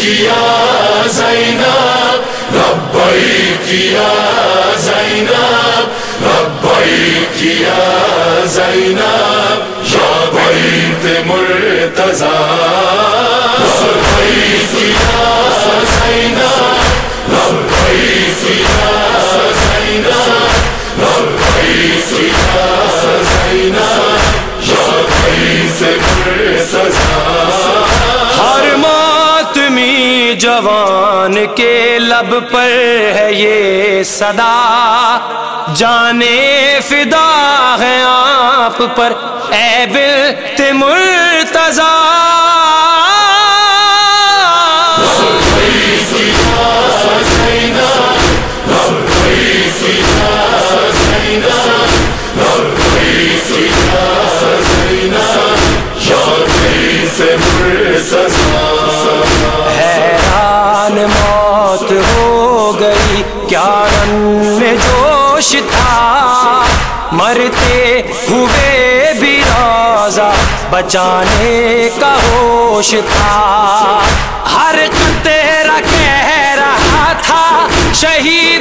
کیا زینا ربئی کیا زینا ربئی کیا زینا یا بیت مرتضی ربئی کیا زینا ربئی کیا زینا ربئی کیا زینا یا بیت مرتضی جوان کے لب پر ہے یہ صدا۔ جانے فدا ہے آپ پر، اے بلت مرتضی۔ کیا رن میں جوش تھا مرتے ہوئے بھی روزہ بچانے کا ہوش تھا ہر تیرا کہہ رہا تھا شہید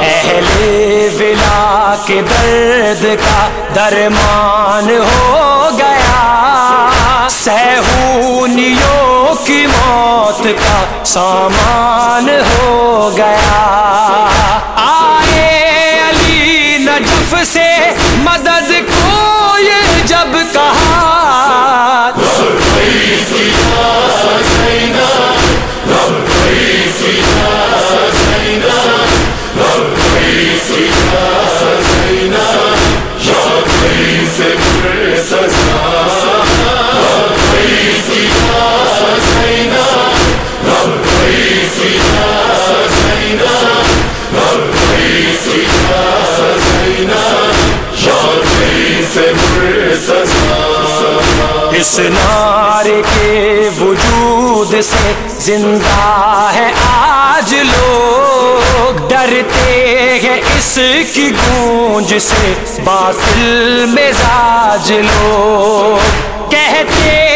اہل ولا کے درد کا درمان ہو گیا۔ سہونیوں کی موت کا سامان ہو گیا۔ اس نار کے وجود سے زندہ ہے آج لوگ ڈرتے ہیں اس کی گونج سے باطل مزاج لوگ کہتے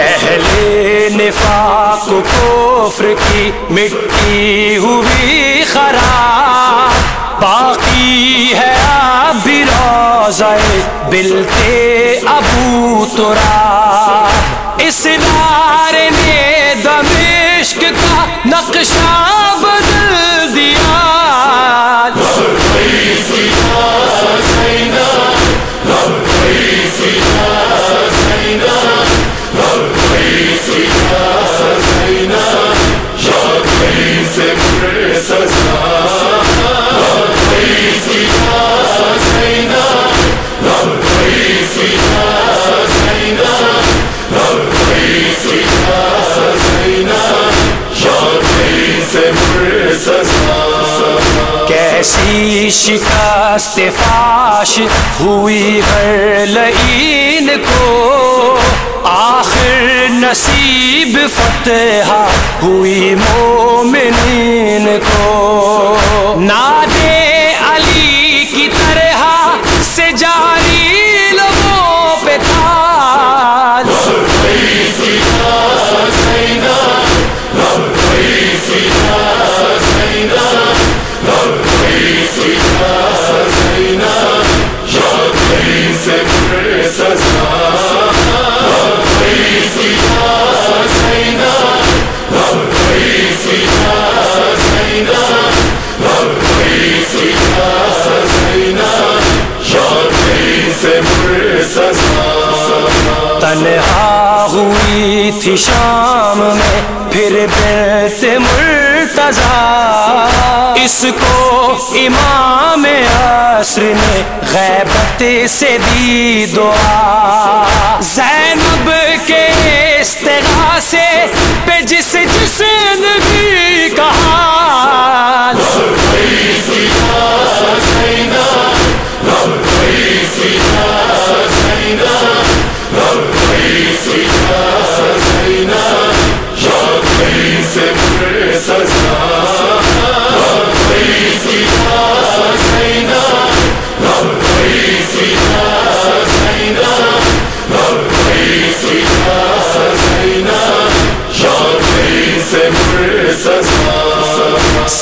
اہل نفاق کفر کی مٹی ہوئی خراب۔ باقی ہے اب بھی روزہ بلتے ابو ترا۔ اس نعرے نے دمشق کا نقشہ ایسی شکست فاش ہوئی ہر لعین کو۔ آخر نصیب فتح ہوئی مومنین کو۔ ناد تنہا ہوئی تھی شام میں پھر بیت مرتضا اس کو امام عصر نے غیبت سے دی دعا۔ زینب کے استغاثے پہ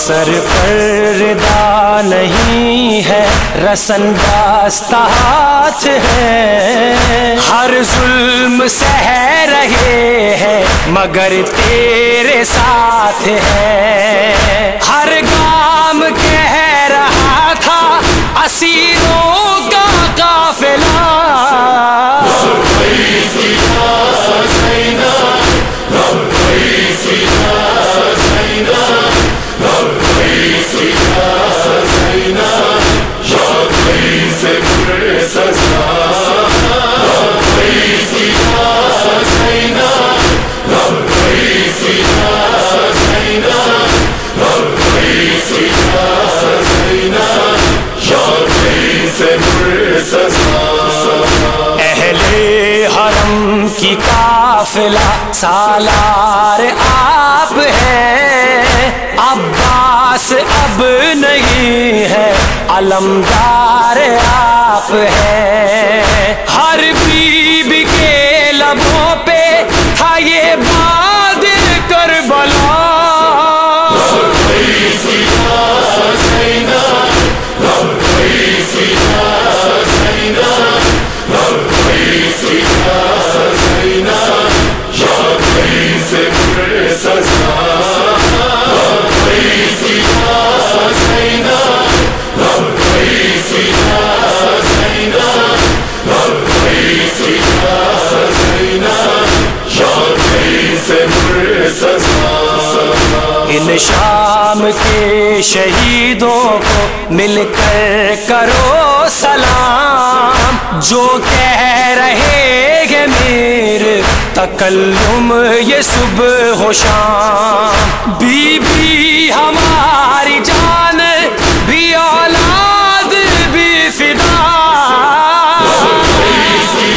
سر پردا نہیں ہے، رسن داستہ ہاتھ ہے۔ ہر ظلم سہ رہے ہیں، مگر تیرے ساتھ ہے۔ اہل حرم کی قافلہ سالار آپ ہے عباس اب نہیں ہے، علمدار آپ ہے ہر بیبی کے لبوں پہ تھا یہ بادل کربلا۔ ان شام کے شہیدوں کو مل کر کرو سلام۔ جو کہہ رہے ہیں میر، تکلم یہ صبح ہو شام۔ بی بی ہماری جان، بھی اولاد، بھی فدا۔ سے